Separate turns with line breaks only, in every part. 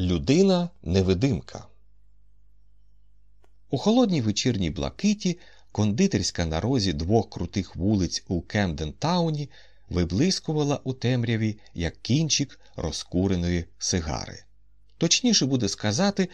Людина невидимка. У холодній вечірній блакиті кондитерська на розі двох крутих вулиць у Кемден-тауні виблискувала у темряві як кінчик розкуреної сигари. Точніше буде сказати,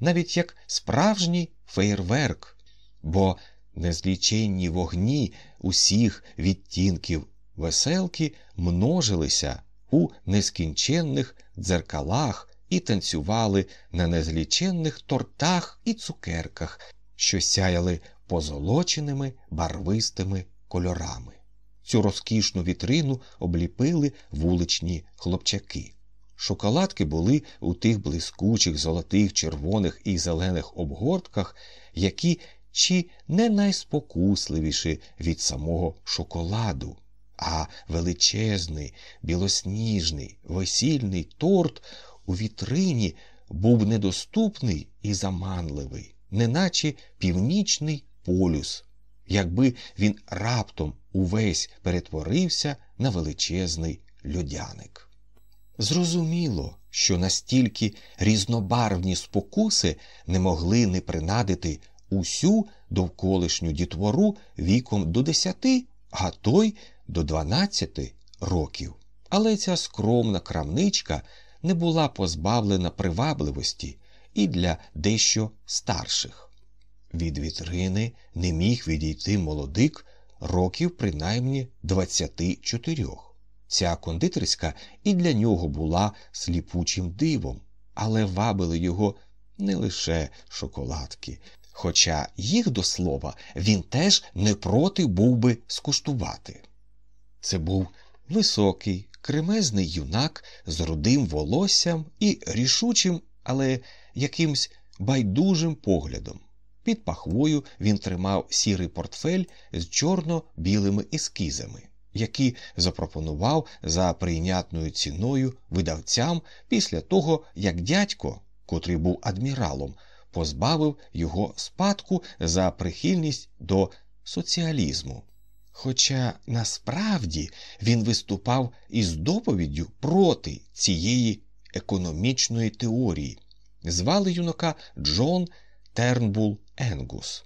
навіть як справжній феєрверк, бо незліченні вогні усіх відтінків веселки множилися у нескінченних дзеркалах і танцювали на незліченних тортах і цукерках, що сяяли позолоченими барвистими кольорами. Цю розкішну вітрину обліпили вуличні хлопчаки. Шоколадки були у тих блискучих золотих, червоних і зелених обгортках, які чи не найспокусливіші від самого шоколаду, а величезний, білосніжний, весільний торт у вітрині був недоступний і заманливий, неначе північний полюс, якби він раптом увесь перетворився на величезний льодяник. Зрозуміло, що настільки різнобарвні спокуси не могли не принадити усю довколишню дітвору віком до десяти, а то й до дванадцяти років. Але ця скромна крамничка не була позбавлена привабливості і для дещо старших. Від вітрини не міг відійти молодик років принаймні 24. Ця кондитерська і для нього була сліпучим дивом, але вабили його не лише шоколадки. Хоча їх до слова він теж не проти був би скуштувати. Це був високий, кремезний юнак з рудим волоссям і рішучим, але якимсь байдужим поглядом. Під пахвою він тримав сірий портфель з чорно-білими ескізами, які запропонував за прийнятною ціною видавцям після того, як дядько, котрий був адміралом, позбавив його спадку за прихильність до соціалізму. Хоча насправді він виступав із доповіддю проти цієї економічної теорії, звали юнака Джон Тернбул Енгус.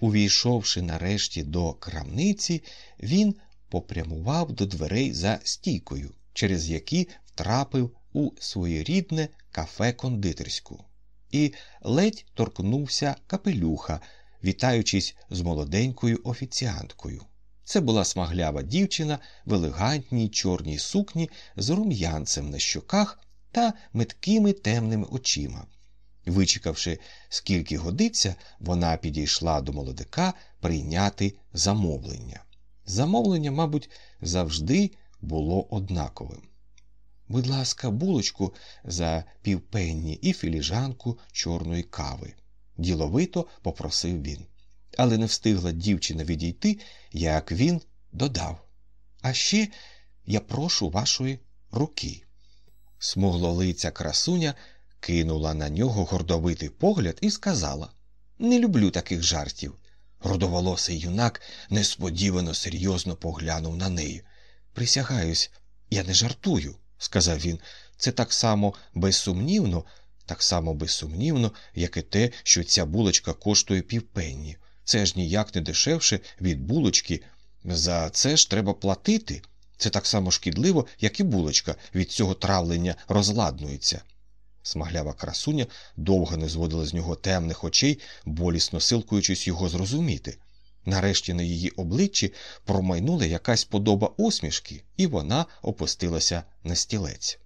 Увійшовши нарешті до крамниці, він попрямував до дверей за стійкою, через які втрапив у своєрідне кафе кондитерську, і ледь торкнувся капелюха, вітаючись з молоденькою офіціанткою. Це була смаглява дівчина в елегантній чорній сукні з рум'янцем на щоках та меткими темними очима. Вичекавши, скільки годиться, вона підійшла до молодика прийняти замовлення. Замовлення, мабуть, завжди було однаковим. Будь ласка, булочку за півпенні і філіжанку чорної кави, діловито попросив він але не встигла дівчина відійти, як він додав. А ще я прошу вашої руки. Смуглолиця красуня кинула на нього гордовитий погляд і сказала Не люблю таких жартів. Родоволосий юнак несподівано серйозно поглянув на неї. Присягаюсь, я не жартую, сказав він. Це так само безсумнівно, так само безсумнівно, як і те, що ця булочка коштує півпенні. Це ж ніяк не дешевше від булочки. За це ж треба платити. Це так само шкідливо, як і булочка від цього травлення розладнується. Смаглява красуня довго не зводила з нього темних очей, болісно силкуючись його зрозуміти. Нарешті на її обличчі промайнула якась подоба усмішки, і вона опустилася на стілець.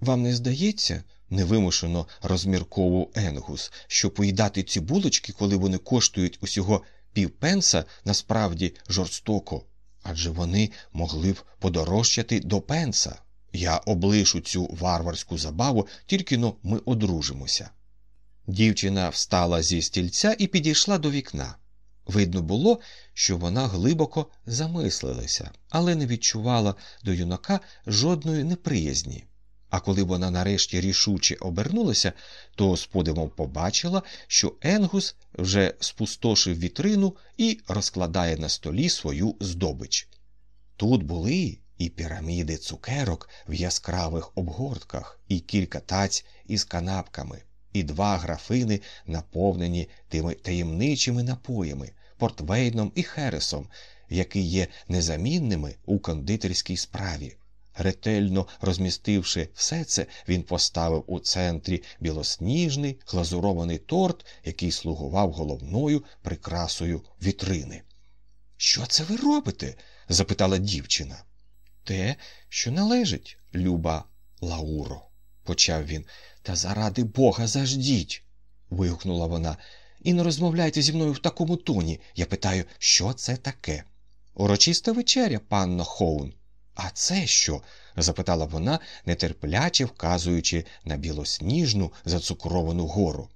Вам не здається, невимушено розмірковував Енгус, що поїдати ці булочки, коли вони коштують усього півпенса, насправді жорстоко, адже вони могли б подорожчати до пенса. Я облишу цю варварську забаву, тільки но ми одружимося. Дівчина встала зі стільця і підійшла до вікна. Видно було, що вона глибоко замислилася, але не відчувала до юнака жодної неприязні. А коли вона нарешті рішуче обернулася, то з подивом побачила, що Енгус вже спустошив вітрину і розкладає на столі свою здобич. Тут були і піраміди цукерок в яскравих обгортках, і кілька таць із канапками, і два графини, наповнені тими таємничими напоями, портвейном і хересом, які є незамінними у кондитерській справі. Ретельно розмістивши все це, він поставив у центрі білосніжний глазурований торт, який слугував головною прикрасою вітрини. Що це ви робите? запитала дівчина. Те, що належить, люба Лауро, почав він. Та заради бога заждіть. вигукнула вона. І не розмовляйте зі мною в такому тоні. Я питаю, що це таке? Урочиста вечеря, панно Хоун. А це що? запитала вона, нетерпляче вказуючи на білосніжну зацукровану гору.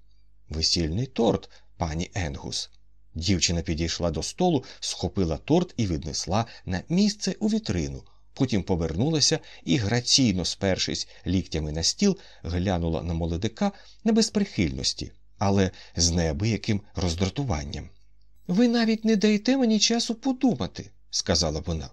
Весільний торт, пані Енгус. Дівчина підійшла до столу, схопила торт і віднесла на місце у вітрину. Потім повернулася і, граційно спершись ліктями на стіл, глянула на молодика не без прихильності, але з неабияким роздратуванням. Ви навіть не даєте мені часу подумати, сказала вона.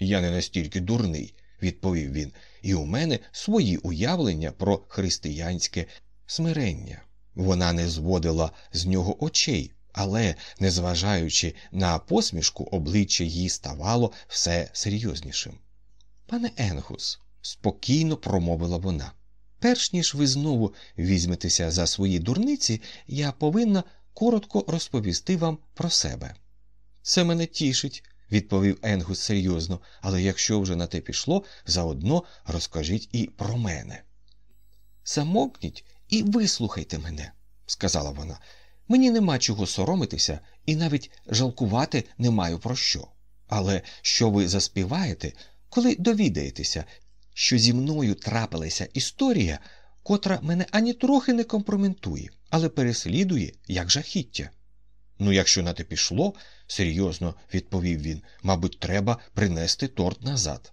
Я не настільки дурний, відповів він, і у мене свої уявлення про християнське смирення. Вона не зводила з нього очей, але, незважаючи на посмішку, обличчя їй ставало все серйознішим. Пане Енгус, спокійно промовила вона, перш ніж ви знову візьметеся за свої дурниці, я повинна коротко розповісти вам про себе. Це мене тішить, відповів Енгус серйозно, але якщо вже на те пішло, заодно розкажіть і про мене. Замовкніть і вислухайте мене, сказала вона. Мені нема чого соромитися і навіть жалкувати не маю про що. Але що ви заспіваєте, коли довідаєтеся, що зі мною трапилася історія, котра мене ані трохи не компроментує, але переслідує як жахіття. Ну, якщо на те пішло, серйозно відповів він, мабуть, треба принести торт назад.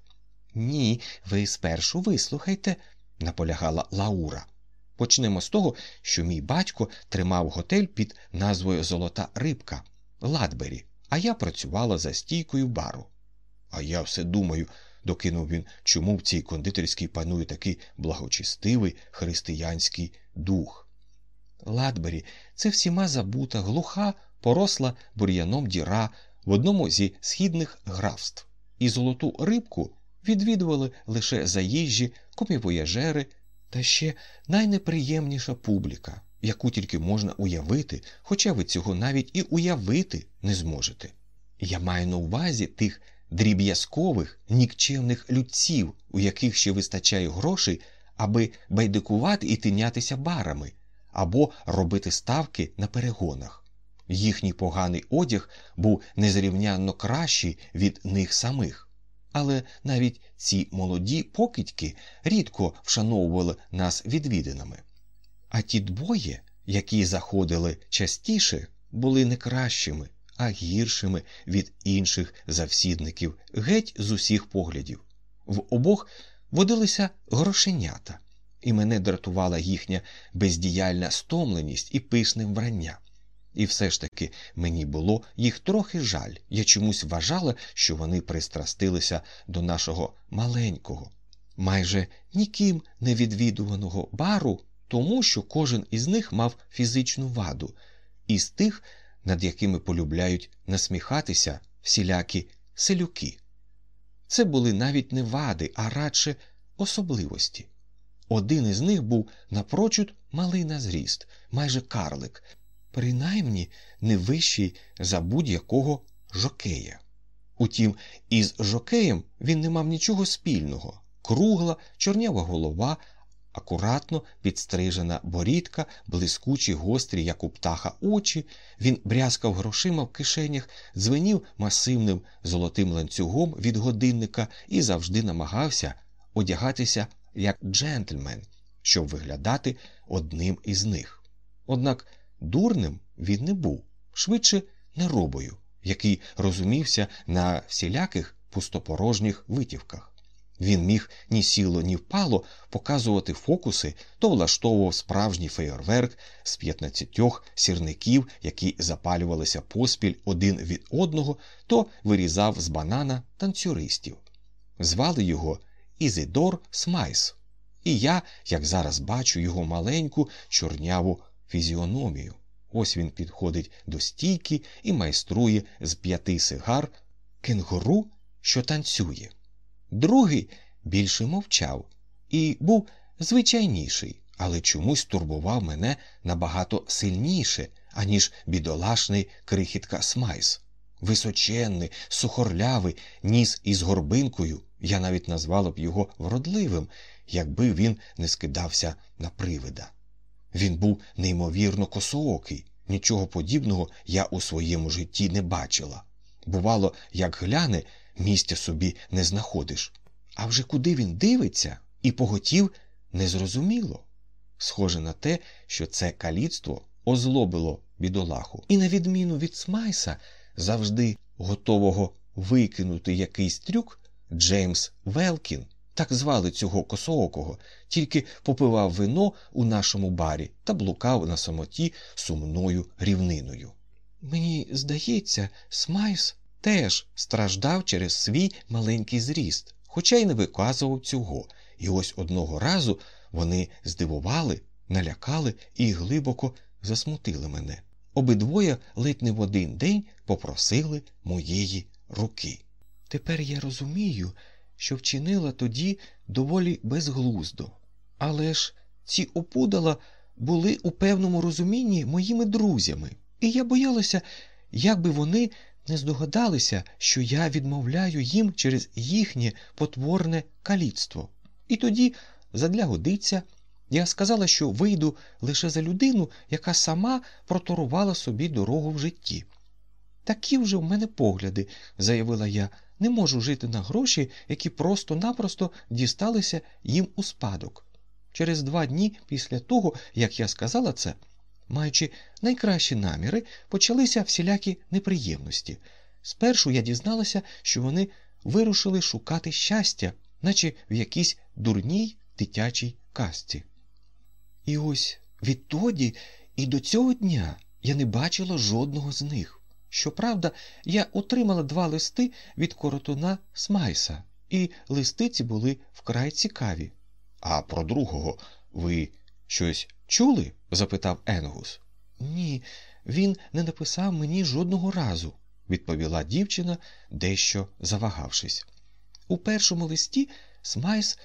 Ні, ви спершу вислухайте, наполягала Лаура. Почнемо з того, що мій батько тримав готель під назвою Золота рибка Ладбері, а я працювала за стійкою бару. А я все думаю, докинув він, чому в цій кондитерській панує такий благочестивий християнський дух. Ладбері це всіма забута, глуха, поросла бур'яном діра в одному зі східних графств, і золоту рибку відвідували лише заїжджі, комівояжери та ще найнеприємніша публіка, яку тільки можна уявити, хоча ви цього навіть і уявити не зможете. Я маю на увазі тих дріб'язкових, нікчемних людців, у яких ще вистачає грошей, аби байдикувати і тинятися барами, або робити ставки на перегонах. Їхній поганий одяг був незрівнянно кращий від них самих. Але навіть ці молоді покидьки рідко вшановували нас відвідинами. А ті двоє, які заходили частіше, були не кращими, а гіршими від інших завсідників геть з усіх поглядів. В обох водилися грошенята, і мене дратувала їхня бездіяльна стомленість і пишне вбрання. І все ж таки мені було їх трохи жаль. Я чомусь вважала, що вони пристрастилися до нашого маленького, майже ніким не відвідуваного бару, тому що кожен із них мав фізичну ваду, із тих, над якими полюбляють насміхатися всілякі селюки. Це були навіть не вади, а радше особливості. Один із них був напрочуд малий на зріст, майже карлик, принаймні не вищий за будь-якого жокея. Утім, із жокеєм він не мав нічого спільного кругла, чорнява голова, акуратно підстрижена борідка, блискучі, гострі, як у птаха, очі, він брязкав грошима в кишенях, дзвенів масивним золотим ланцюгом від годинника і завжди намагався одягатися як джентльмен, щоб виглядати одним із них. Однак дурним він не був, швидше неробою, який розумівся на всіляких пустопорожніх витівках. Він міг ні сіло, ні впало показувати фокуси, то влаштовував справжній феєрверк з 15 сірників, які запалювалися поспіль один від одного, то вирізав з банана танцюристів. Звали його Ізидор Смайс. І я, як зараз бачу, його маленьку чорняву фізіономію. Ось він підходить до стійки і майструє з п'яти сигар кенгуру, що танцює. Другий більше мовчав і був звичайніший, але чомусь турбував мене набагато сильніше, аніж бідолашний крихітка Смайс. Височенний, сухорлявий, ніс із горбинкою. Я навіть назвала б його вродливим, якби він не скидався на привида. Він був неймовірно косоокий, нічого подібного я у своєму житті не бачила. Бувало, як гляне, місця собі не знаходиш. А вже куди він дивиться і поготів незрозуміло. Схоже на те, що це каліцтво озлобило бідолаху, і, на відміну від Смайса, завжди готового викинути якийсь трюк, Джеймс Велкін, так звали цього косоокого, тільки попивав вино у нашому барі та блукав на самоті сумною рівниною. Мені здається, Смайс теж страждав через свій маленький зріст, хоча й не виказував цього, і ось одного разу вони здивували, налякали і глибоко засмутили мене. Обидвоє ледь не в один день попросили моєї руки. Тепер я розумію, що вчинила тоді доволі безглуздо, але ж ці опудала були у певному розумінні моїми друзями, і я боялася, як би вони не здогадалися, що я відмовляю їм через їхнє потворне каліцтво. І тоді, задля годиться, я сказала, що вийду лише за людину, яка сама проторувала собі дорогу в житті. Такі вже в мене погляди, заявила я, не можу жити на гроші, які просто-напросто дісталися їм у спадок. Через два дні після того, як я сказала це, маючи найкращі наміри, почалися всілякі неприємності. Спершу я дізналася, що вони вирушили шукати щастя, наче в якійсь дурній дитячій казці. І ось відтоді і до цього дня я не бачила жодного з них. Щоправда, я отримала два листи від коротуна Смайса, і листиці були вкрай цікаві. А про другого ви щось чули? запитав Енгус. Ні, він не написав мені жодного разу, відповіла дівчина, дещо завагавшись. У першому листі Смайс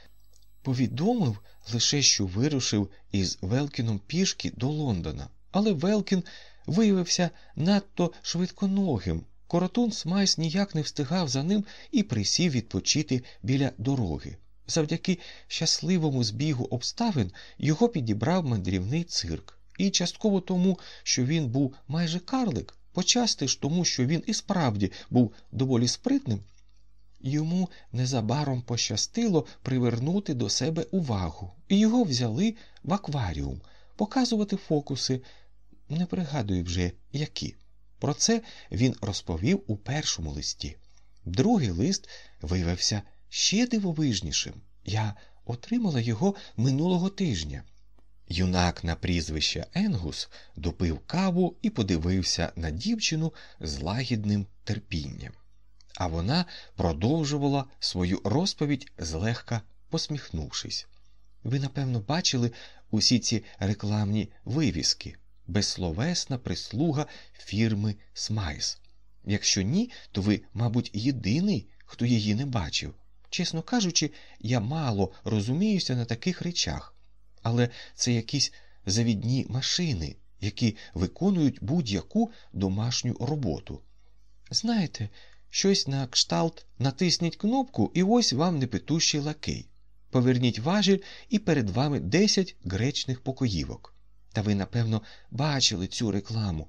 повідомив лише, що вирушив із Велкіном пішки до Лондона, але Велкін виявився надто швидконогим. Коротун Смайс ніяк не встигав за ним і присів відпочити біля дороги. Завдяки щасливому збігу обставин його підібрав мандрівний цирк, і частково тому, що він був майже карлик, почасти ж тому, що він і справді був доволі спритним, йому незабаром пощастило привернути до себе увагу, і його взяли в акваріум показувати фокуси, не пригадую вже які. Про це він розповів у першому листі. Другий лист виявився ще дивовижнішим. Я отримала його минулого тижня. Юнак на прізвище Енгус допив каву і подивився на дівчину з лагідним терпінням. А вона продовжувала свою розповідь, злегка посміхнувшись. Ви, напевно, бачили усі ці рекламні вивіски, безсловесна прислуга фірми Смайс. Якщо ні, то ви, мабуть, єдиний, хто її не бачив. Чесно кажучи, я мало розуміюся на таких речах, але це якісь завідні машини, які виконують будь-яку домашню роботу. Знаєте, щось на кшталт натисніть кнопку, і ось вам непитущий лакей. Поверніть важіль, і перед вами 10 гречних покоївок. Та ви, напевно, бачили цю рекламу.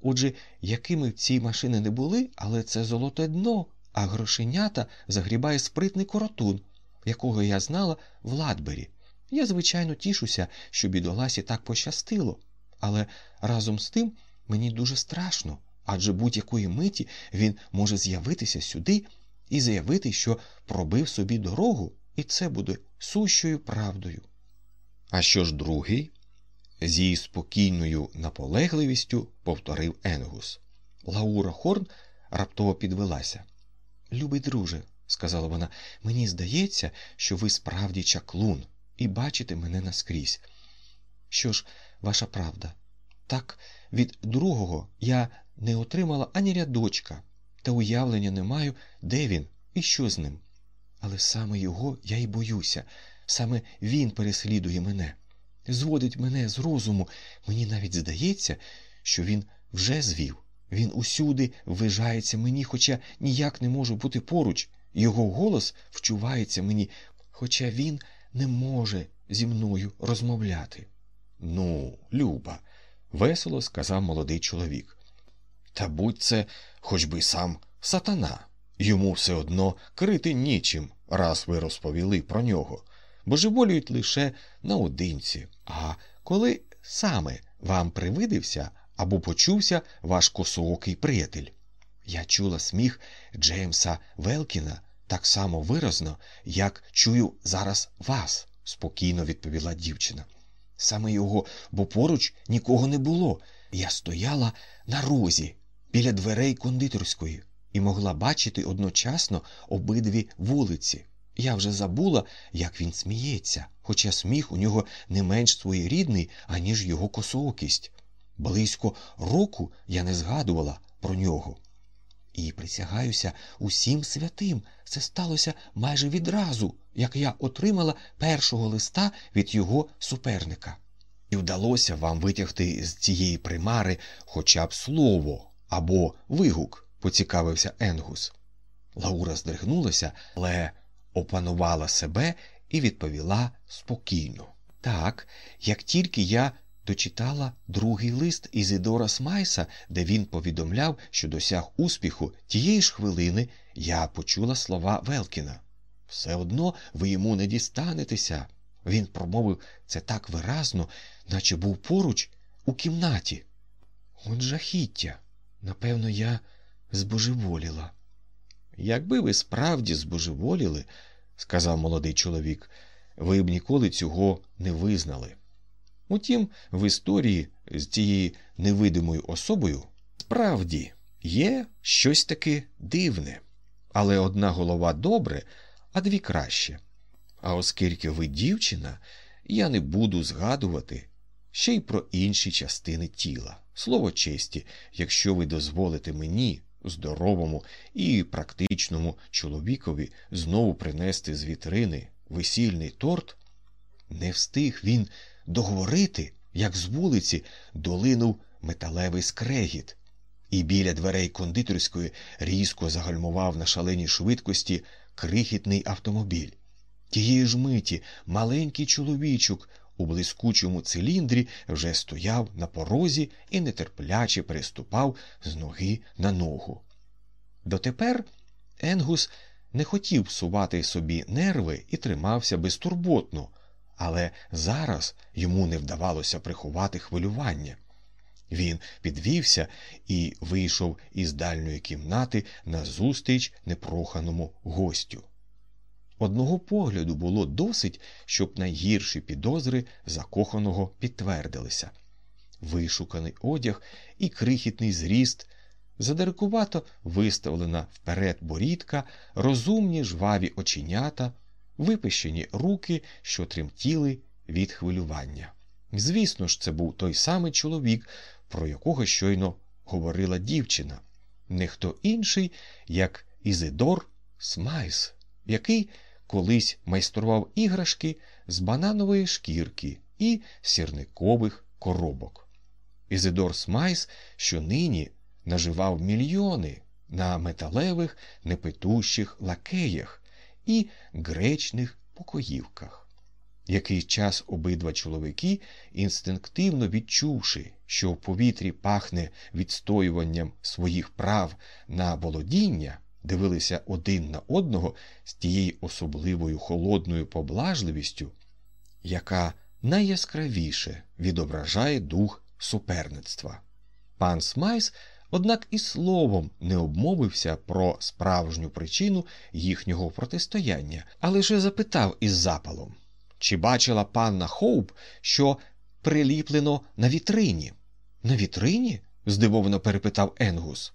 Отже, якими ці машини не були, але це золоте дно, а грошенята загрібає спритний коротун, якого я знала в Ладбері. Я, звичайно, тішуся, що бідоласі так пощастило, але разом з тим мені дуже страшно, адже будь-якої миті він може з'явитися сюди і заявити, що пробив собі дорогу, і це буде сущою правдою. А що ж другий? Зі спокійною наполегливістю повторив Енгус. Лаура Хорн раптово підвелася. Любий друже, сказала вона, мені здається, що ви справді чаклун і бачите мене наскрізь. Що ж, ваша правда, так від другого я не отримала ані рядочка, та уявлення не маю, де він і що з ним. Але саме його я й боюся, саме він переслідує мене, зводить мене з розуму. Мені навіть здається, що він вже звів. Він усюди ввижається мені, хоча ніяк не можу бути поруч. Його голос вчувається мені, хоча він не може зі мною розмовляти. Ну, Люба, весело сказав молодий чоловік. Та будь це хоч би сам сатана. Йому все одно крити нічим, раз ви розповіли про нього. Божеволюють лише наодинці. А коли саме вам привидився або почувся ваш косоокий приятель? Я чула сміх Джеймса Велкіна так само виразно, як чую зараз вас, спокійно відповіла дівчина. Саме його, бо поруч нікого не було. Я стояла на розі біля дверей кондитерської і могла бачити одночасно обидві вулиці. Я вже забула, як він сміється, хоча сміх у нього не менш своєрідний, аніж його косоокість. Близько року я не згадувала про нього. І присягаюся усім святим. Це сталося майже відразу, як я отримала першого листа від його суперника. І вдалося вам витягти з цієї примари хоча б слово або вигук, поцікавився Енгус. Лаура здригнулася, але опанувала себе і відповіла спокійно. Так, як тільки я дочитала другий лист Ізидора Смайса, де він повідомляв, що досяг успіху, тієї ж хвилини я почула слова Велкіна. Все одно ви йому не дістанетеся. Він промовив це так виразно, наче був поруч у кімнаті. От жахіття. Напевно, я збожеволіла. Якби ви справді збожеволіли, сказав молодий чоловік, ви б ніколи цього не визнали. Утім, в історії з цією невидимою особою справді є щось таке дивне, але одна голова добре, а дві краще. А оскільки ви дівчина, я не буду згадувати ще й про інші частини тіла. Слово честі, якщо ви дозволите мені, здоровому і практичному чоловікові, знову принести з вітрини весільний торт, не встиг він договорити, як з вулиці долинув металевий скрегіт, і біля дверей кондитерської різко загальмував на шаленій швидкості крихітний автомобіль. Тієї ж миті маленький чоловічок у блискучому циліндрі вже стояв на порозі і нетерпляче переступав з ноги на ногу. Дотепер Енгус не хотів псувати собі нерви і тримався безтурботно, але зараз йому не вдавалося приховати хвилювання. Він підвівся і вийшов із дальньої кімнати назустріч непроханому гостю. Одного погляду було досить, щоб найгірші підозри закоханого підтвердилися. Вишуканий одяг і крихітний зріст, задиркувато виставлена вперед борідка, розумні жваві оченята, випищені руки, що тремтіли від хвилювання. Звісно ж, це був той самий чоловік, про якого щойно говорила дівчина, не хто інший, як Ізидор Смайс, який колись майстрував іграшки з бананової шкірки і сірникових коробок. Ізидор Смайс, що нині наживав мільйони на металевих непитущих лакеях і гречних покоївках. Якийсь час обидва чоловіки, інстинктивно відчувши, що в повітрі пахне відстоюванням своїх прав на володіння, дивилися один на одного з тією особливою холодною поблажливістю, яка найяскравіше відображає дух суперництва. Пан Смайс, однак і словом не обмовився про справжню причину їхнього протистояння, а лише запитав із запалом чи бачила панна Хоуп, що приліплено на вітрині? На вітрині? здивовано перепитав Енгус.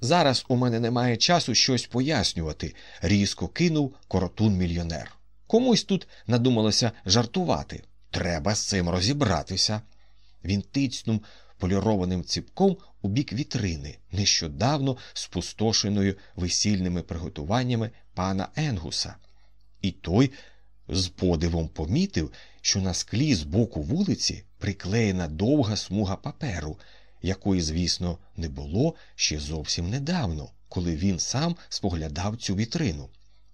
Зараз у мене немає часу щось пояснювати, різко кинув коротун мільйонер. Комусь тут надумалося жартувати. Треба з цим розібратися. Він тицнув полірованим ціпком у бік вітрини, нещодавно спустошеною весільними приготуваннями пана Енгуса. І той з подивом помітив, що на склі з боку вулиці приклеєна довга смуга паперу, якої, звісно, не було ще зовсім недавно, коли він сам споглядав цю вітрину.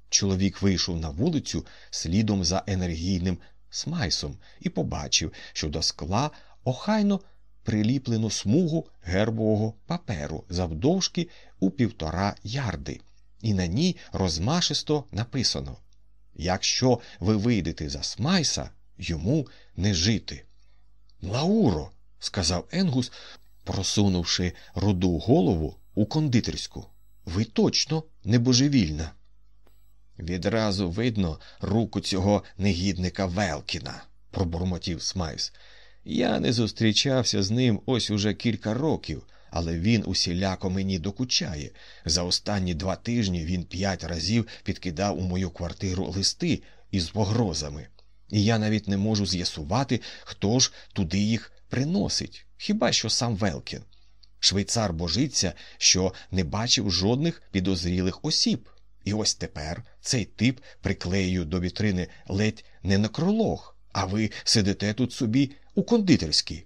Чоловік вийшов на вулицю слідом за енергійним смайсом і побачив, що до скла охайно приліплену смугу гербового паперу завдовжки у півтора ярди, і на ній розмашисто написано Якщо ви вийдете за Смайса, йому не жити. Лауро, сказав Енгус, просунувши руду голову у кондитерську. Ви точно не божевільна. Відразу видно руку цього негідника Велкіна, пробурмотів Смайс. Я не зустрічався з ним ось уже кілька років, але він усіляко мені докучає. За останні два тижні він п'ять разів підкидав у мою квартиру листи із погрозами, і я навіть не можу з'ясувати, хто ж туди їх приносить, хіба що сам Велкін. Швейцар божиться, що не бачив жодних підозрілих осіб. І ось тепер цей тип приклею до вітрини ледь не на кролог, а ви сидите тут собі у кондитерській.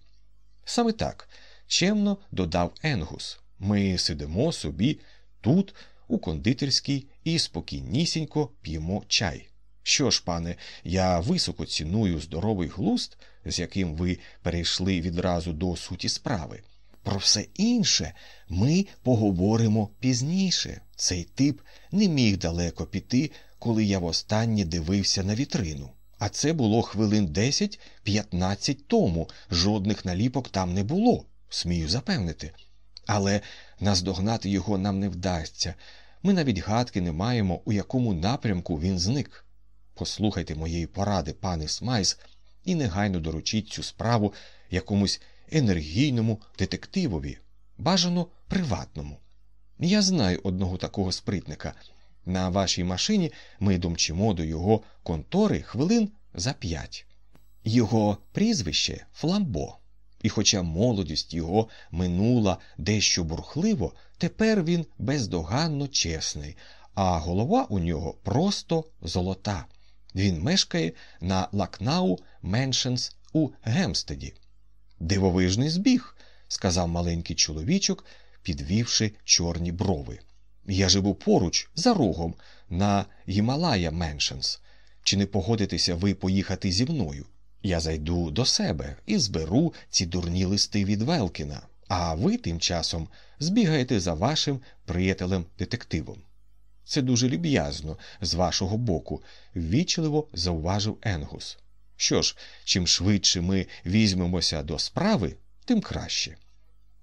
Саме так чемно додав Енгус. Ми сидимо собі тут, у кондитерській, і спокійнісінько п'ємо чай. Що ж, пане, я високо ціную здоровий глуст, з яким ви перейшли відразу до суті справи. Про все інше ми поговоримо пізніше. Цей тип не міг далеко піти, коли я востаннє дивився на вітрину. А це було хвилин 10-15 тому. Жодних наліпок там не було, смію запевнити. Але наздогнати його нам не вдасться. Ми навіть гадки не маємо, у якому напрямку він зник. Послухайте моєї поради, пане Смайс, і негайно доручіть цю справу якомусь енергійному детективові, бажано приватному. Я знаю одного такого спритника. На вашій машині ми домчимо до його контори хвилин за п'ять. Його прізвище Фламбо. І, хоча молодість його минула дещо бурхливо, тепер він бездоганно чесний, а голова у нього просто золота. Він мешкає на Лакнау Меншенс у Гемстеді. Дивовижний збіг, сказав маленький чоловічок, підвівши чорні брови. Я живу поруч, за рогом, на Гімалая Меншенс. Чи не погодитеся ви поїхати зі мною? Я зайду до себе і зберу ці дурні листи від Велкіна, а ви тим часом збігаєте за вашим приятелем детективом. Це дуже люб'язно з вашого боку, ввічливо зауважив Енгус. Що ж, чим швидше ми візьмемося до справи, тим краще.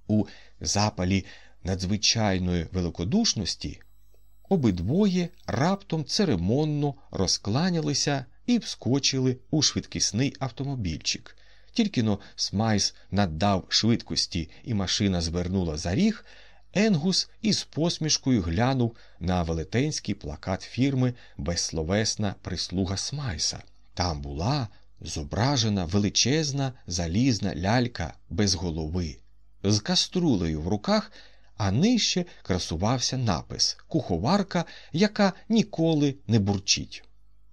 У запалі надзвичайної великодушності обидвоє раптом церемонно розкланялися і вскочили у швидкісний автомобільчик. Тільки-но Смайс наддав швидкості, і машина звернула за ріг, Енгус із посмішкою глянув на велетенський плакат фірми Безсловесна прислуга Смайса. Там була зображена величезна залізна лялька без голови, з каструлею в руках, а нижче красувався напис Куховарка, яка ніколи не бурчить.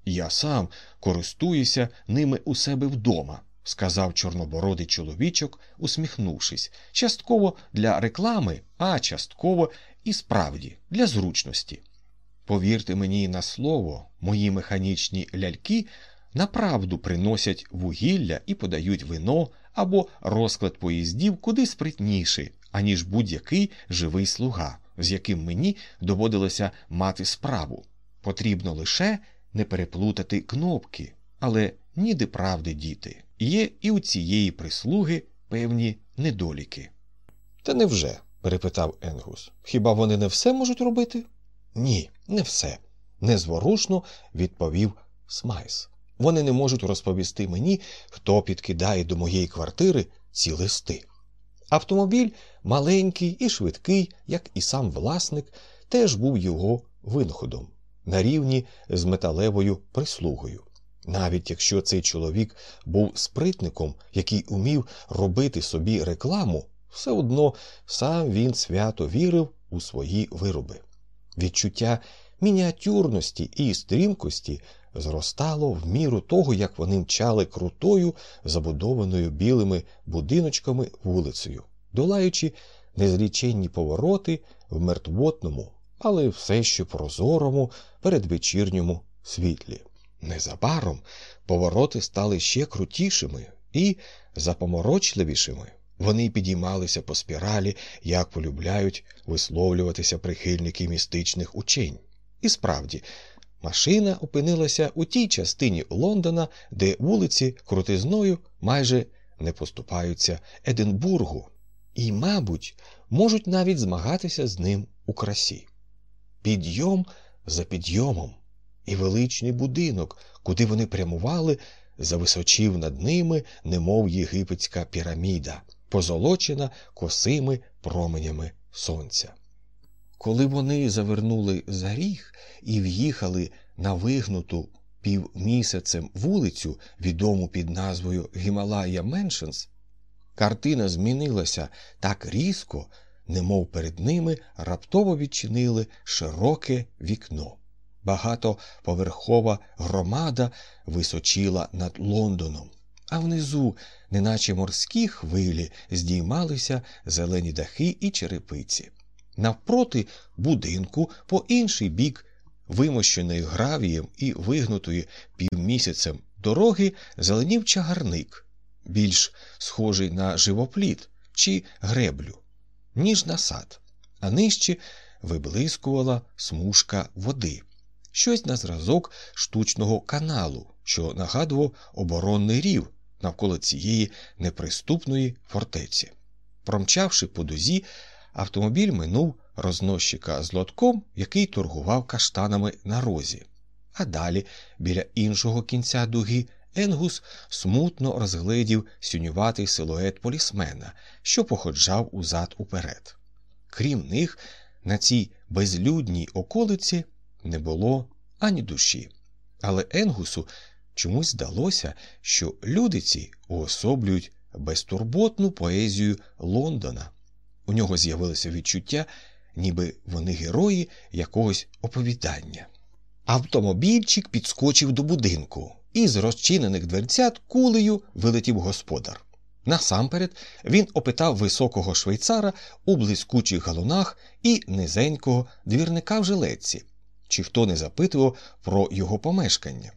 Я сам користуюся ними у себе вдома, сказав чорнобородий чоловічок, усміхнувшись, частково для реклами, а частково і справді для зручності. Повірте мені на слово, мої механічні ляльки направду приносять вугілля і подають вино або розклад поїздів куди спритніший, аніж будь-який живий слуга, з яким мені доводилося мати справу. Потрібно лише не переплутати кнопки, але ніде правди діти. Є і у цієї прислуги певні недоліки. Та невже? перепитав Енгус. Хіба вони не все можуть робити? Ні, не все. Незворушно відповів Смайс. Вони не можуть розповісти мені, хто підкидає до моєї квартири ці листи. Автомобіль маленький і швидкий, як і сам власник, теж був його винаходом нарівні з металевою прислугою. Навіть якщо цей чоловік був спритником, який умів робити собі рекламу, все одно сам він свято вірив у свої вироби. Відчуття мініатюрності і стрімкості зростало в міру того, як вони мчали крутою, забудованою білими будиночками вулицею, долаючи незліченні повороти в мертвотному, але все ще прозорому передвечірньому світлі. Незабаром повороти стали ще крутішими і запоморочливішими. Вони підіймалися по спіралі, як полюбляють висловлюватися прихильники містичних учень. І справді, машина опинилася у тій частині Лондона, де вулиці крутизною майже не поступаються Единбургу, і, мабуть, можуть навіть змагатися з ним у красі. Підйом за підйомом і величний будинок, куди вони прямували, зависочив над ними, немов єгипетська піраміда, позолочена косими променями сонця. Коли вони завернули за ріг і в'їхали на вигнуту півмісяцем вулицю, відому під назвою Гімалая Меншенс, картина змінилася так різко, немов перед ними раптово відчинили широке вікно. Багатоповерхова громада височила над Лондоном, а внизу, неначе морські хвилі, здіймалися зелені дахи і черепиці. Навпроти будинку, по інший бік, вимощеної гравієм і вигнутої півмісяцем дороги, зеленів чагарник, більш схожий на живопліт чи греблю, ніж на сад, а нижче виблискувала смужка води щось на зразок штучного каналу, що нагадував оборонний рів навколо цієї неприступної фортеці. Промчавши по дузі, автомобіль минув рознощика з лотком, який торгував каштанами на розі. А далі, біля іншого кінця дуги, Енгус смутно розгледів сюнюватий силует полісмена, що походжав узад уперед. Крім них, на цій безлюдній околиці не було ані душі. Але Енгусу чомусь здалося, що люди ці уособлюють безтурботну поезію Лондона. У нього з'явилося відчуття, ніби вони герої якогось оповідання. Автомобільчик підскочив до будинку, і з розчинених дверцят кулею вилетів господар. Насамперед він опитав високого швейцара у блискучих галунах і низенького двірника в жилетці, чи хто не запитував про його помешкання.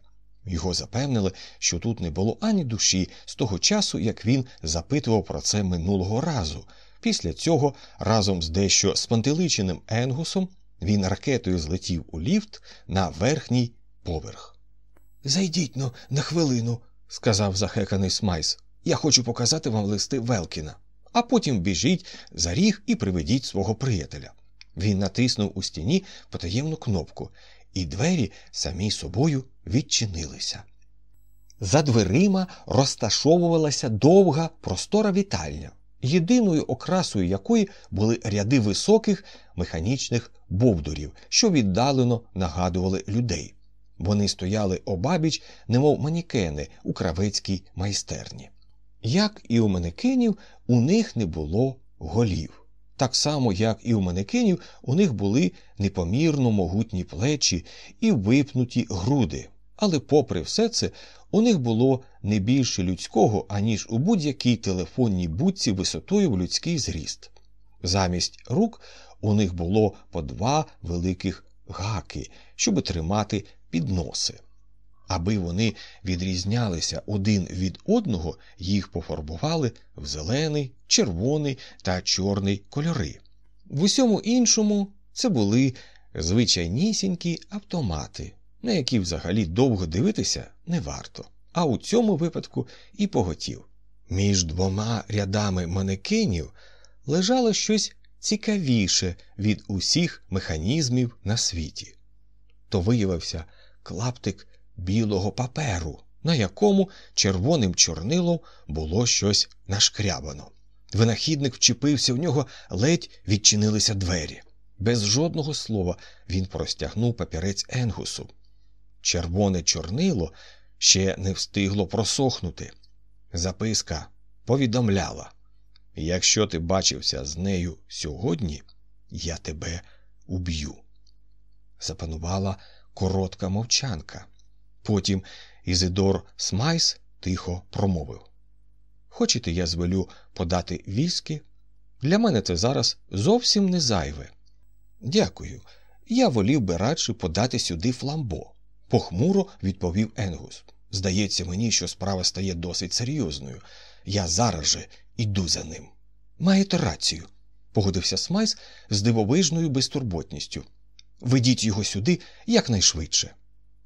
Його запевнили, що тут не було ані душі з того часу, як він запитував про це минулого разу. Після цього, разом з дещо спантеличеним Енгусом, він ракетою злетів у ліфт на верхній поверх. Зайдіть но на хвилину, сказав захеканий Смайс. Я хочу показати вам листи Велкіна. А потім біжіть за ріг і приведіть свого приятеля. Він натиснув у стіні потаємну кнопку, і двері самі собою відчинилися. За дверима розташовувалася довга простора вітальня, єдиною окрасою якої були ряди високих механічних бовдурів, що віддалено нагадували людей. Вони стояли обабіч, немов манікени у кравецькій майстерні. Як і у манекенів, у них не було голів. Так само, як і у манекенів, у них були непомірно могутні плечі і випнуті груди. Але, попри все це, у них було не більше людського, аніж у будь-якій телефонній будці висотою в людський зріст. Замість рук у них було по два великих гаки, щоб тримати підноси. Аби вони відрізнялися один від одного, їх пофарбували в зелений, червоний та чорний кольори. В усьому іншому це були звичайнісінькі автомати, на які взагалі довго дивитися не варто, а у цьому випадку і поготів. Між двома рядами манекенів лежало щось цікавіше від усіх механізмів на світі. То виявився клаптик білого паперу, на якому червоним чорнилом було щось нашкрябано. Винахідник вчепився в нього, ледь відчинилися двері. Без жодного слова він простягнув папірець Енгусу. Червоне чорнило ще не встигло просохнути. Записка повідомляла якщо ти бачився з нею сьогодні, я тебе уб'ю. Запанувала коротка мовчанка. Потім Ізидор Смайс тихо промовив Хочете, я звелю подати віскі? Для мене це зараз зовсім не зайве. Дякую. Я волів би радше подати сюди Фламбо, похмуро відповів Енгус. Здається мені, що справа стає досить серйозною. Я зараз же іду за ним. Маєте рацію, погодився Смайс з дивовижною безтурботністю. Ведіть його сюди якнайшвидше.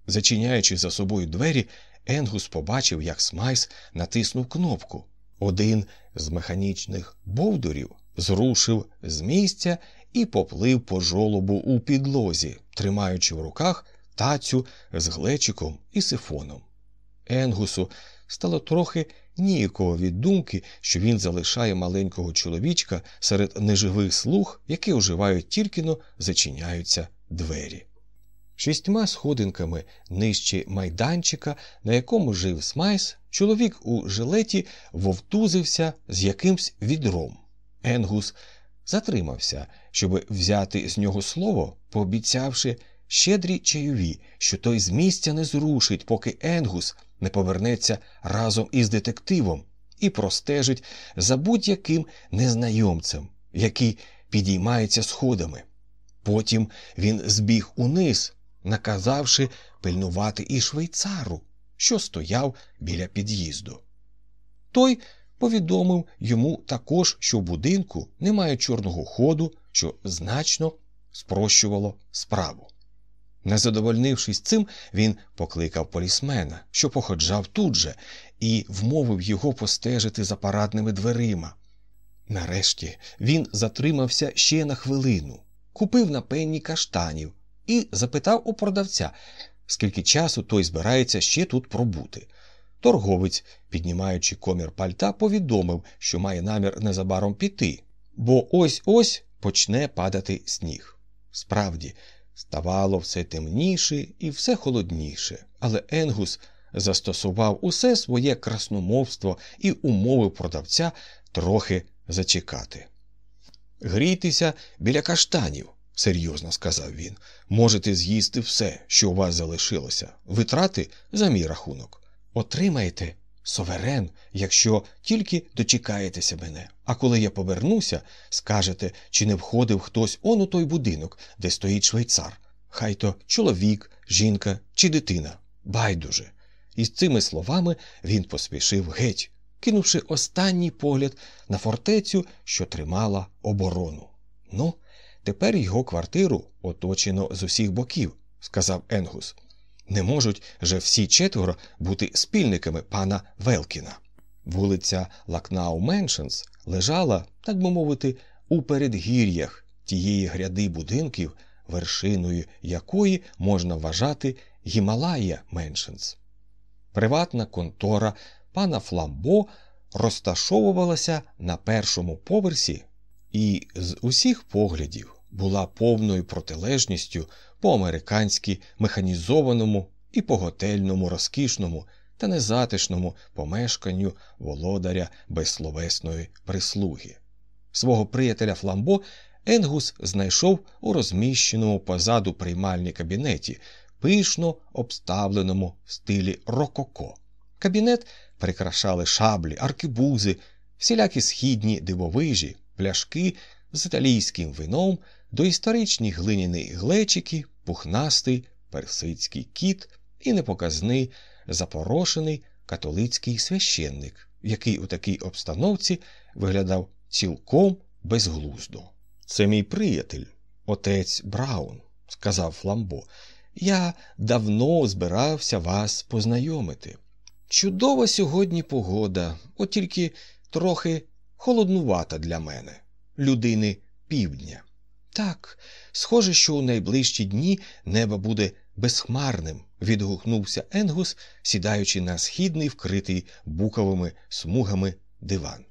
Зачиняючи за собою двері, Енгус побачив, як Смайс натиснув кнопку. Один з механічних бовдурів зрушив з місця і поплив по жолобу у підлозі, тримаючи в руках тацю з глечиком і сифоном. Енгусу стало трохи ніякого від думки, що він залишає маленького чоловічка серед неживих слуг, які оживають тільки но зачиняються двері. Шістьма сходинками нижче майданчика, на якому жив Смайс, чоловік у жилеті вовтузився з якимсь відром. Енгус затримався, щоб взяти з нього слово, пообіцявши щедрі чайові, що той з місця не зрушить, поки Енгус не повернеться разом із детективом і простежить за будь-яким незнайомцем, який підіймається сходами. Потім він збіг униз, наказавши пильнувати і швейцару, що стояв біля під'їзду. Той повідомив йому також, що в будинку немає чорного ходу, що значно спрощувало справу. Не задовольнившись цим, він покликав полісмена, що походжав тут же, і вмовив його постежити за парадними дверима. Нарешті він затримався ще на хвилину, купив на пенні каштанів і запитав у продавця, скільки часу той збирається ще тут пробути. Торговець, піднімаючи комір пальта, повідомив, що має намір незабаром піти, бо ось ось почне падати сніг. Справді, ставало все темніше і все холодніше, але Енгус застосував усе своє красномовство і умовив продавця трохи зачекати. Грійтеся біля каштанів, серйозно сказав він. Можете з'їсти все, що у вас залишилося, витрати за мій рахунок. Отримаєте суверен, якщо тільки дочекаєтеся мене. А коли я повернуся, скажете, чи не входив хтось он у той будинок, де стоїть швейцар. Хай то чоловік, жінка чи дитина. Байдуже. І з цими словами він поспішив геть, кинувши останній погляд на фортецю, що тримала оборону. Ну, тепер його квартиру оточено з усіх боків, сказав Енгус. Не можуть же всі четверо бути спільниками пана Велкіна. Вулиця Лакнау Меншенс лежала, так би мовити, у передгір'ях тієї гряди будинків, вершиною якої можна вважати Гімалая Меншенс. Приватна контора пана Фламбо розташовувалася на першому поверсі і з усіх поглядів була повною протилежністю по американськи механізованому і по готельному розкішному та незатишному помешканню володаря безсловесної прислуги. Свого приятеля Фламбо Енгус знайшов у розміщеному позаду приймальні кабінеті, пишно обставленому в стилі рококо. Кабінет прикрашали шаблі, аркебузи, всілякі східні дивовижі, пляшки з італійським вином, доісторичні глиняні глечики, пухнастий персидський кіт і непоказний запорошений католицький священник, який у такій обстановці виглядав цілком безглуздо. Це мій приятель, отець Браун, сказав Фламбо. Я давно збирався вас познайомити. Чудова сьогодні погода, от тільки трохи холоднувата для мене, людини півдня. Так, схоже, що у найближчі дні небо буде безхмарним, відгукнувся Енгус, сідаючи на східний, вкритий буковими смугами диван.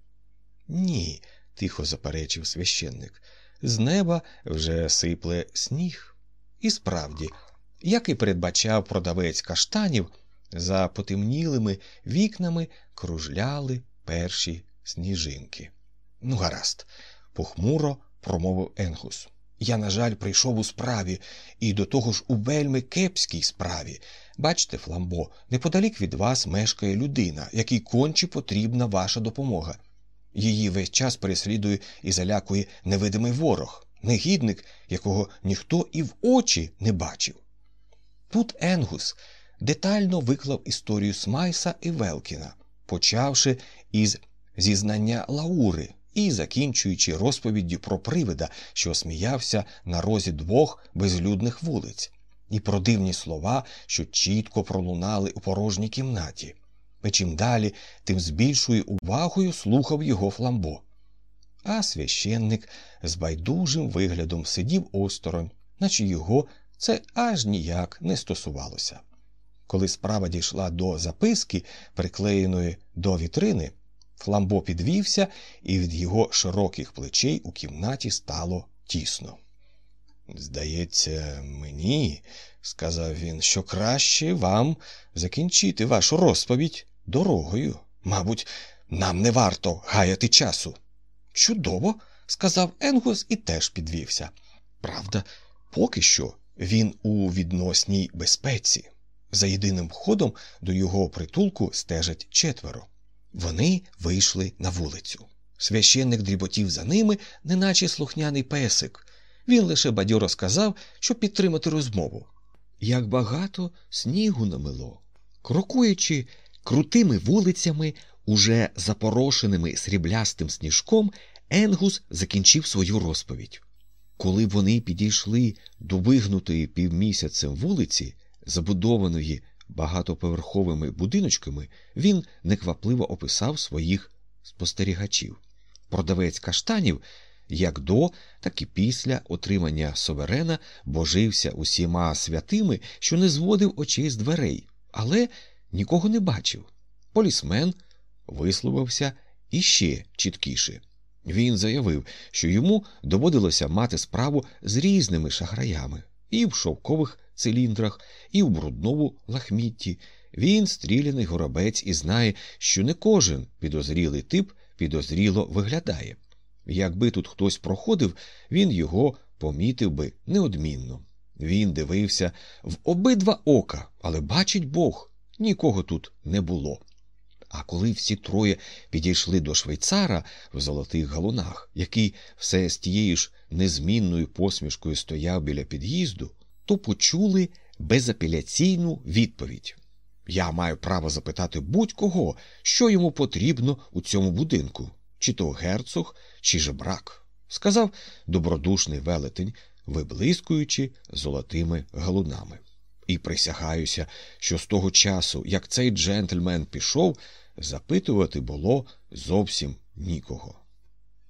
Ні, тихо заперечив священник, з неба вже сипле сніг. І справді, як і передбачав продавець каштанів, за потемнілими вікнами кружляли перші сніжинки. Ну, гаразд, похмуро промовив Енгус. Я, на жаль, прийшов у справі, і до того ж у вельми кепській справі. Бачите, Фламбо, неподалік від вас мешкає людина, якій конче потрібна ваша допомога. Її весь час переслідує і залякує невидимий ворог, негідник, якого ніхто і в очі не бачив. Тут Енгус детально виклав історію Смайса і Велкіна, почавши із зізнання Лаури і закінчуючи розповіддю про привида, що сміявся на розі двох безлюдних вулиць, і про дивні слова, що чітко пролунали у порожній кімнаті. І чим далі, тим з більшою увагою слухав його фламбо. А священник з байдужим виглядом сидів осторонь, наче його це аж ніяк не стосувалося. Коли справа дійшла до записки, приклеєної до вітрини, Фламбо підвівся, і від його широких плечей у кімнаті стало тісно. Здається, мені, сказав він, що краще вам закінчити вашу розповідь дорогою. Мабуть, нам не варто гаяти часу. Чудово, сказав Енгус і теж підвівся. Правда, поки що він у відносній безпеці. За єдиним входом до його притулку стежать четверо. Вони вийшли на вулицю. Священник дріботів за ними, неначе слухняний песик. Він лише бадьоро сказав, щоб підтримати розмову. Як багато снігу намило. Крокуючи крутими вулицями, уже запорошеними сріблястим сніжком, Енгус закінчив свою розповідь. Коли вони підійшли до вигнутої півмісяцем вулиці, забудованої багатоповерховими будиночками, він неквапливо описав своїх спостерігачів. Продавець каштанів, як до, так і після отримання Соверена божився усіма святими, що не зводив очей з дверей, але нікого не бачив. Полісмен висловився іще чіткіше. Він заявив, що йому доводилося мати справу з різними шахраями і в шовкових циліндрах, і в брудному лахмітті. Він стріляний горобець і знає, що не кожен підозрілий тип підозріло виглядає. Якби тут хтось проходив, він його помітив би неодмінно. Він дивився в обидва ока, але бачить Бог, нікого тут не було. А коли всі троє підійшли до швейцара в золотих галунах, який все з тією ж незмінною посмішкою стояв біля під'їзду, то почули безапеляційну відповідь. Я маю право запитати будь-кого, що йому потрібно у цьому будинку, чи то герцог, чи жебрак, сказав добродушний велетень, виблискуючи золотими галунами. І присягаюся, що з того часу, як цей джентльмен пішов, запитувати було зовсім нікого.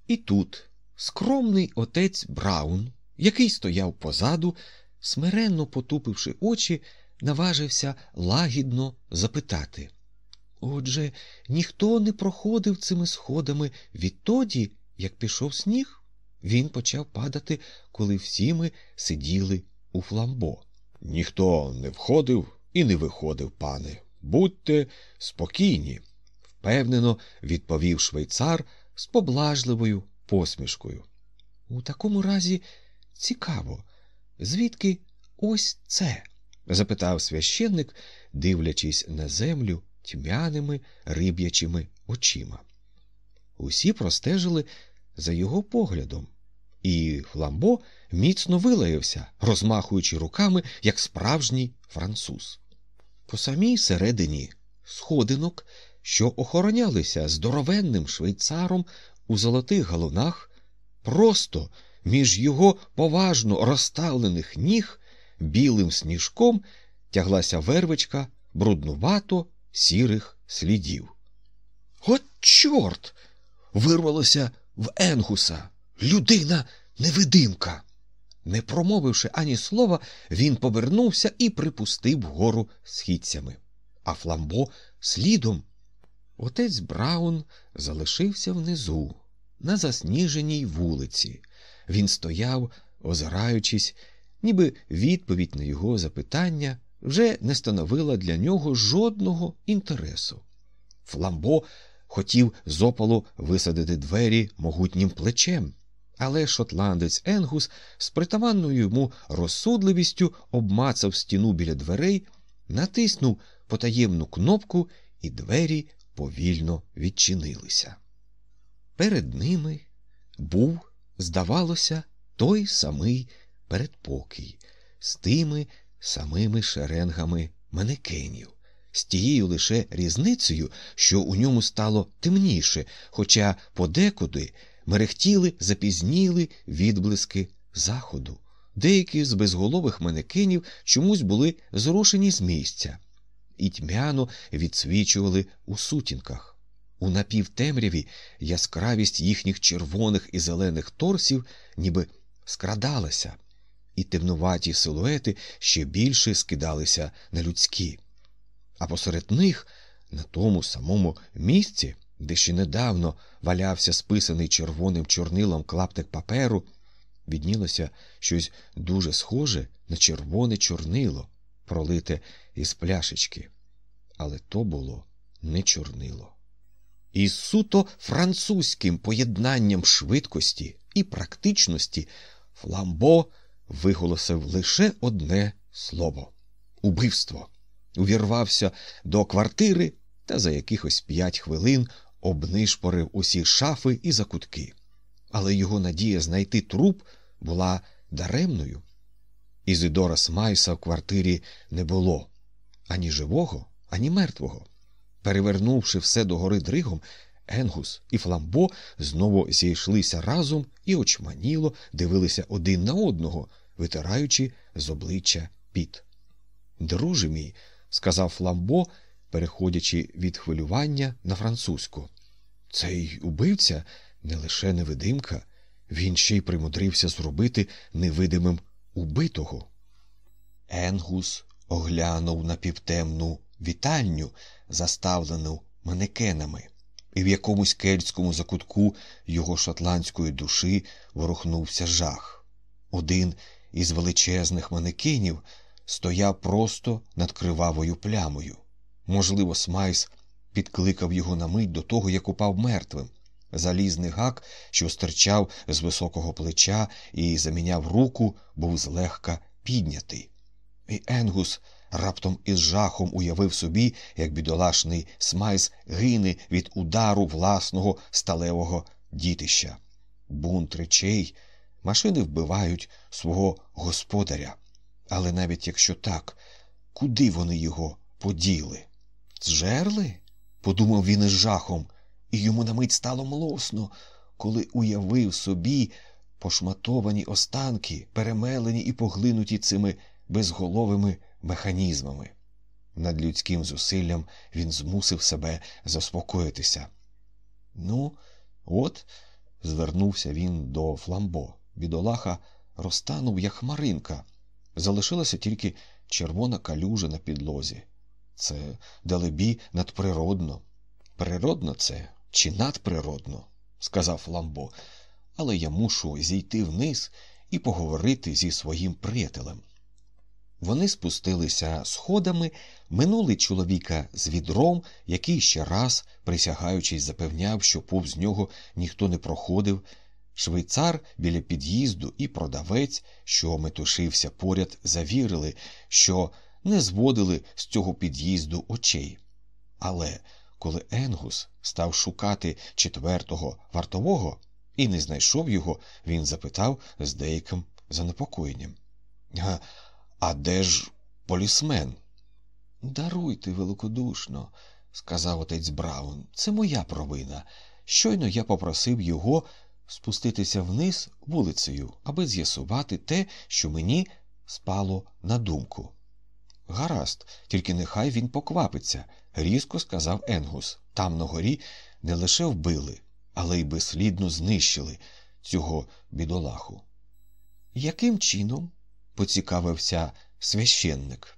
І тут скромний отець Браун, який стояв позаду, смиренно потупивши очі, наважився лагідно запитати. Отже, ніхто не проходив цими сходами відтоді, як пішов сніг. Він почав падати, коли всі ми сиділи у фламбо. Ніхто не входив і не виходив, пане. Будьте спокійні, впевнено відповів швейцар з поблажливою посмішкою. У такому разі цікаво, звідки ось це? запитав священник, дивлячись на землю тьмяними риб'ячими очима. Усі простежили за його поглядом, і Фламбо міцно вилаявся, розмахуючи руками, як справжній француз. По самій середині сходинок, що охоронялися здоровенним швейцаром у золотих галунах, просто між його поважно розставлених ніг білим сніжком тяглася вервичка бруднувато сірих слідів. От, чорт! вирвалося в Енгуса. Людина невидимка. Не промовивши ані слова, він повернувся і припустив вгору східцями. А Фламбо слідом. Отець Браун залишився внизу, на засніженій вулиці. Він стояв, озираючись, ніби відповідь на його запитання вже не становила для нього жодного інтересу. Фламбо хотів з опалу висадити двері могутнім плечем, але шотландець Енгус з притаманною йому розсудливістю обмацав стіну біля дверей, натиснув потаємну кнопку, і двері повільно відчинилися. Перед ними був, здавалося, той самий передпокій з тими самими шеренгами манекенів, з тією лише різницею, що у ньому стало темніше, хоча подекуди мерехтіли, запізніли відблиски заходу. Деякі з безголових манекенів чомусь були зрушені з місця і тьмяно відсвічували у сутінках. У напівтемряві яскравість їхніх червоних і зелених торсів ніби скрадалася, і темнуваті силуети ще більше скидалися на людські. А посеред них, на тому самому місці, де ще недавно валявся списаний червоним чорнилом клаптик паперу, віднілося щось дуже схоже на червоне чорнило, пролите із пляшечки. Але то було не чорнило. І суто французьким поєднанням швидкості і практичності Фламбо виголосив лише одне слово убивство. Увірвався до квартири та за якихось п'ять хвилин обнишпорив усі шафи і закутки. Але його надія знайти труп була даремною. Ізидора Смайса в квартирі не було ані живого, ані мертвого. Перевернувши все догори дригом, Енгус і Фламбо знову зійшлися разом і очманіло дивилися один на одного, витираючи з обличчя піт. Друже мій, сказав Фламбо, переходячи від хвилювання на французьку. Цей убивця не лише невидимка, він ще й примудрився зробити невидимим убитого. Енгус оглянув на півтемну вітальню, заставлену манекенами, і в якомусь кельтському закутку його шотландської душі ворухнувся жах. Один із величезних манекенів стояв просто над кривавою плямою. Можливо, Смайс підкликав його на мить до того, як упав мертвим. Залізний гак, що стирчав з високого плеча і заміняв руку, був злегка піднятий. І Енгус раптом із жахом уявив собі, як бідолашний Смайс гине від удару власного сталевого дітища. Бунт речей, машини вбивають свого господаря. Але навіть якщо так, куди вони його поділи? Зжерли? подумав він із жахом, і йому на мить стало млосно, коли уявив собі пошматовані останки, перемелені і поглинуті цими безголовими механізмами. Над людським зусиллям він змусив себе заспокоїтися. Ну, от, звернувся він до Фламбо. Бідолаха розтанув, як хмаринка. Залишилася тільки червона калюжа на підлозі. Це далебі надприродно. Природно це чи надприродно, сказав Ламбо, але я мушу зійти вниз і поговорити зі своїм приятелем. Вони спустилися сходами, минули чоловіка з відром, який ще раз, присягаючись, запевняв, що повз нього ніхто не проходив. Швейцар біля під'їзду і продавець, що метушився поряд, завірили, що не зводили з цього під'їзду очей. Але коли Енгус став шукати четвертого вартового і не знайшов його, він запитав з деяким занепокоєнням. А, де ж полісмен? Даруйте великодушно, сказав отець Браун. Це моя провина. Щойно я попросив його спуститися вниз вулицею, аби з'ясувати те, що мені спало на думку. Гаразд, тільки нехай він поквапиться, різко сказав Енгус. Там на горі не лише вбили, але й безслідно знищили цього бідолаху. Яким чином? Поцікавився священник.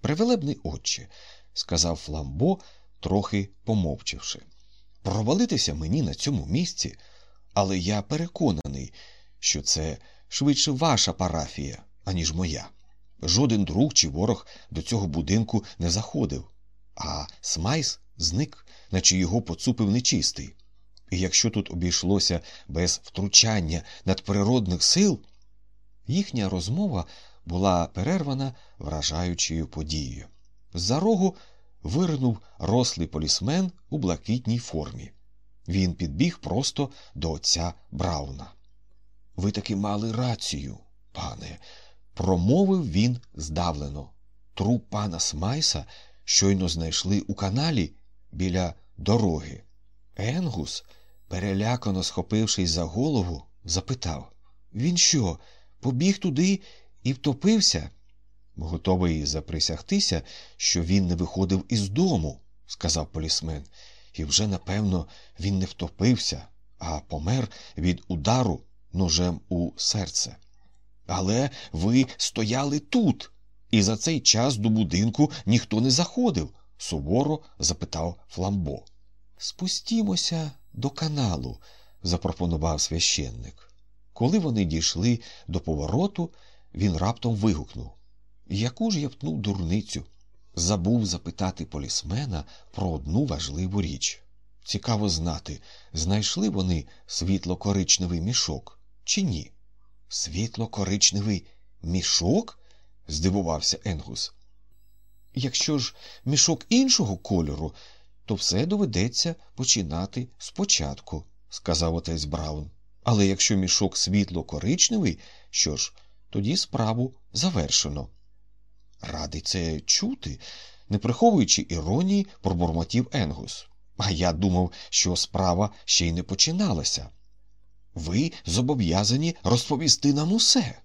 Превелебний отче, сказав Фламбо, трохи помовчавши. Провалитися мені на цьому місці, але я переконаний, що це швидше ваша парафія, аніж моя. Жоден друг чи ворог до цього будинку не заходив, а Смайс зник, наче його поцупив нечистий. І якщо тут обійшлося без втручання надприродних сил, їхня розмова була перервана вражаючою подією. З-за рогу вирнув рослий полісмен у блакитній формі. Він підбіг просто до отця Брауна. Ви таки мали рацію, пане, промовив він здавлено. Труп пана Смайса щойно знайшли у каналі біля дороги. Енгус, перелякано схопившись за голову, запитав Він що, побіг туди і втопився? Готовий заприсягтися, що він не виходив із дому, сказав полісмен, і вже напевно він не втопився, а помер від удару ножем у серце. Але ви стояли тут, і за цей час до будинку ніхто не заходив, суворо запитав Фламбо. Спустімося до каналу, запропонував священник. Коли вони дійшли до повороту, він раптом вигукнув Яку ж я втнув дурницю? Забув запитати полісмена про одну важливу річ. Цікаво знати, знайшли вони світло-коричневий мішок чи ні? Світло-коричневий мішок? здивувався Енгус. Якщо ж мішок іншого кольору, то все доведеться починати спочатку, сказав отець Браун. Але якщо мішок світло-коричневий, що ж, тоді справу завершено. Радий це чути, не приховуючи іронії, пробурмотів Енгус. А я думав, що справа ще й не починалася. Ви зобов'язані розповісти нам усе,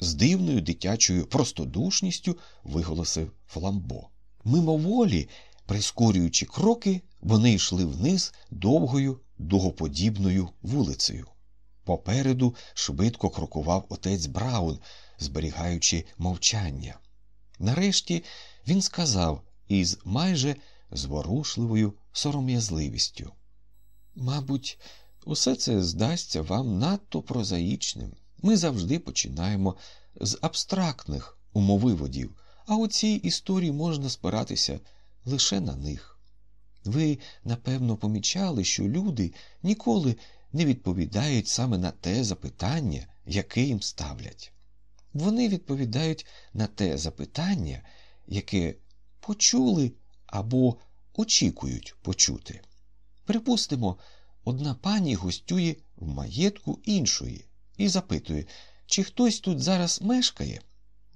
з дивною дитячою простодушністю виголосив Фламбо. Мимоволі, прискорюючи кроки, вони йшли вниз довгою дугоподібною вулицею. Попереду швидко крокував отець Браун, зберігаючи мовчання. Нарешті він сказав із майже зворушливою сором'язливістю Мабуть, усе це здасться вам надто прозаїчним. Ми завжди починаємо з абстрактних умовиводів, а у цій історії можна спиратися лише на них. Ви, напевно, помічали, що люди ніколи не відповідають саме на те запитання, яке їм ставлять. Вони відповідають на те запитання, яке почули або очікують почути. Припустимо, одна пані гостює в маєтку іншої і запитує, чи хтось тут зараз мешкає.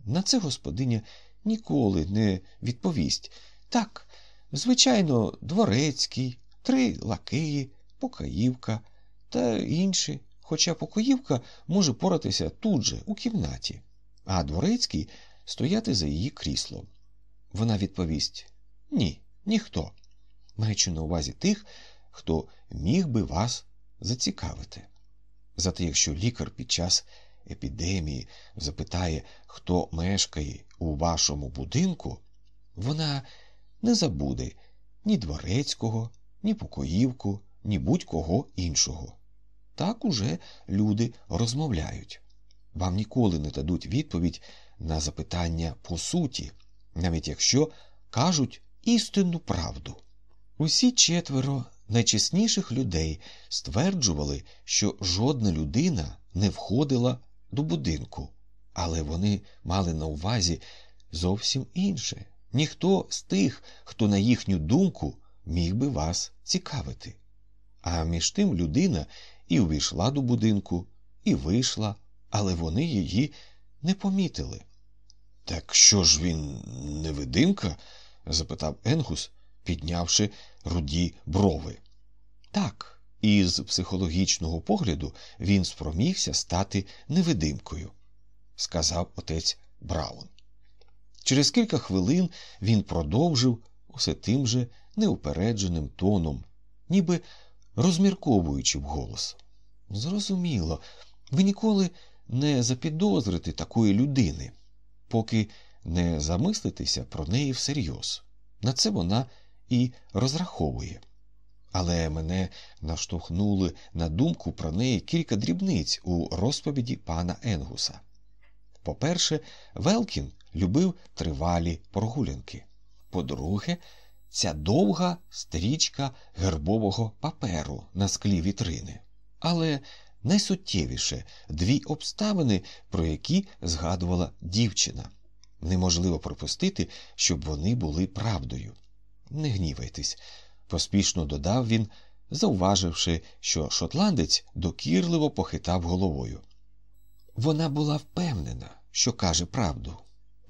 На це господиня ніколи не відповість. Так, звичайно, дворецький, три лакеї, покаївка та інші, хоча покоївка може поратися тут же, у кімнаті, а дворецький стояти за її кріслом. Вона відповість ні, ніхто, маючи на увазі тих, хто міг би вас зацікавити. Зате якщо лікар під час епідемії запитає, хто мешкає у вашому будинку, вона не забуде ні дворецького, ні покоївку, ні будь-кого іншого. Так уже люди розмовляють. Вам ніколи не дадуть відповідь на запитання по суті, навіть якщо кажуть істинну правду. Усі четверо найчесніших людей стверджували, що жодна людина не входила до будинку, але вони мали на увазі зовсім інше. Ніхто з тих, хто, на їхню думку, міг би вас цікавити. А між тим людина і увійшла до будинку, і вийшла, але вони її не помітили. Так що ж він невидимка? запитав Енгус, піднявши руді брови. Так, із психологічного погляду він спромігся стати невидимкою, сказав отець Браун. Через кілька хвилин він продовжив усе тим же неупередженим тоном, ніби розмірковуючи вголос. Зрозуміло, ви ніколи не запідозрите такої людини, поки не замислитеся про неї всерйоз. На це вона і розраховує. Але мене наштовхнули на думку про неї кілька дрібниць у розповіді пана Енгуса. По-перше, Велкін любив тривалі прогулянки. По-друге, ця довга стрічка гербового паперу на склі вітрини. Але найсуттєвіше дві обставини, про які згадувала дівчина. Неможливо припустити, щоб вони були правдою. Не гнівайтесь, поспішно додав він, зауваживши, що шотландець докірливо похитав головою. Вона була впевнена, що каже правду,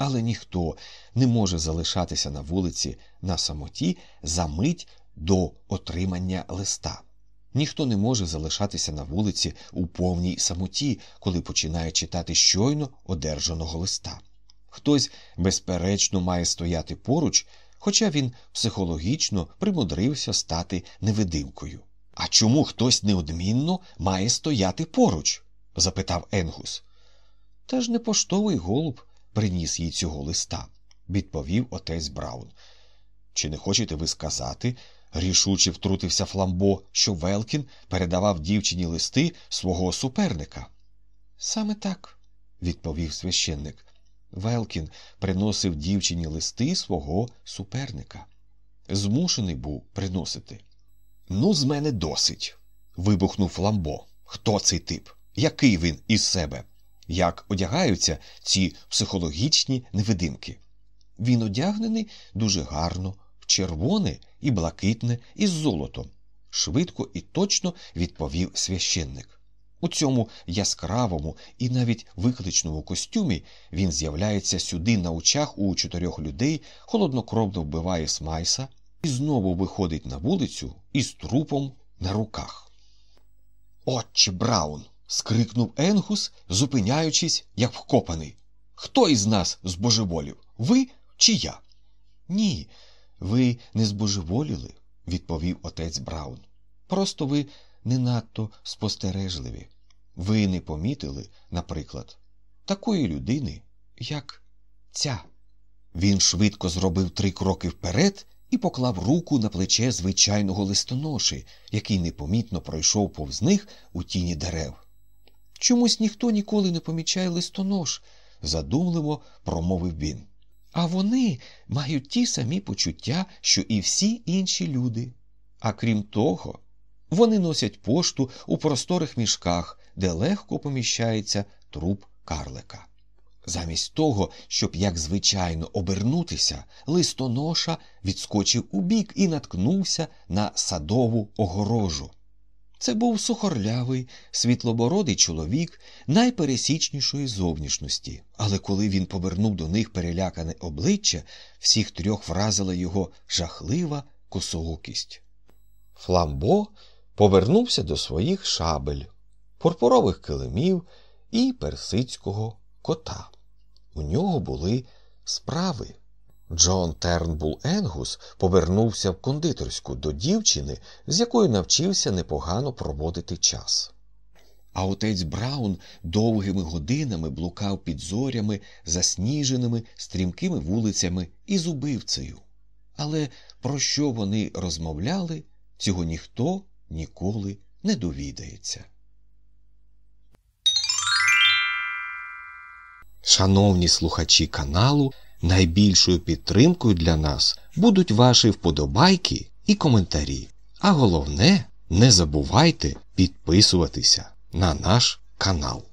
але ніхто не може залишатися на вулиці на самоті за мить до отримання листа. Ніхто не може залишатися на вулиці у повній самоті, коли починає читати щойно одержаного листа. Хтось, безперечно, має стояти поруч, хоча він психологічно примудрився стати невидимкою. А чому хтось неодмінно має стояти поруч? запитав Енгус. Та ж не поштовий голуб приніс їй цього листа, відповів отець Браун. Чи не хочете ви сказати, рішуче втрутився Фламбо, що Велкін передавав дівчині листи свого суперника? Саме так, відповів священник. Велкін приносив дівчині листи свого суперника. Змушений був приносити. Ну, з мене досить. вибухнув Фламбо. Хто цей тип? Який він із себе? Як одягаються ці психологічні невидимки? Він одягнений дуже гарно, червоне і блакитне із золотом, швидко і точно відповів священник. У цьому яскравому і навіть викличному костюмі він з'являється сюди на очах у чотирьох людей, холоднокровно вбиває Смайса і знову виходить на вулицю із трупом на руках. Отче Браун. Скрикнув Енгус, зупиняючись, як вкопаний. Хто із нас збожеволів? Ви чи я? Ні, ви не збожеволіли, відповів отець Браун. Просто ви не надто спостережливі. Ви не помітили, наприклад, такої людини, як ця. Він швидко зробив три кроки вперед і поклав руку на плече звичайного листоноші, який непомітно пройшов повз них у тіні дерев. Чомусь ніхто ніколи не помічає листонош, задумливо промовив він. А вони мають ті самі почуття, що і всі інші люди. А крім того, вони носять пошту у просторих мішках, де легко поміщається труп карлика. Замість того, щоб, як звичайно, обернутися, листоноша відскочив убік і наткнувся на садову огорожу. Це був сухорлявий, світлобородий чоловік найпересічнішої зовнішності, але коли він повернув до них перелякане обличчя, всіх трьох вразила його жахлива косоокість. Фламбо повернувся до своїх шабель, пурпурових килимів і персидського кота. У нього були справи. Джон Тернбул Енгус повернувся в кондитерську до дівчини, з якою навчився непогано проводити час. А отець Браун довгими годинами блукав під зорями, засніженими стрімкими вулицями із убивцею. Але про що вони розмовляли, цього ніхто ніколи не довідається. Шановні слухачі каналу, найбільшою підтримкою для нас будуть ваші вподобайки і коментарі. А головне, не забувайте підписуватися на наш канал.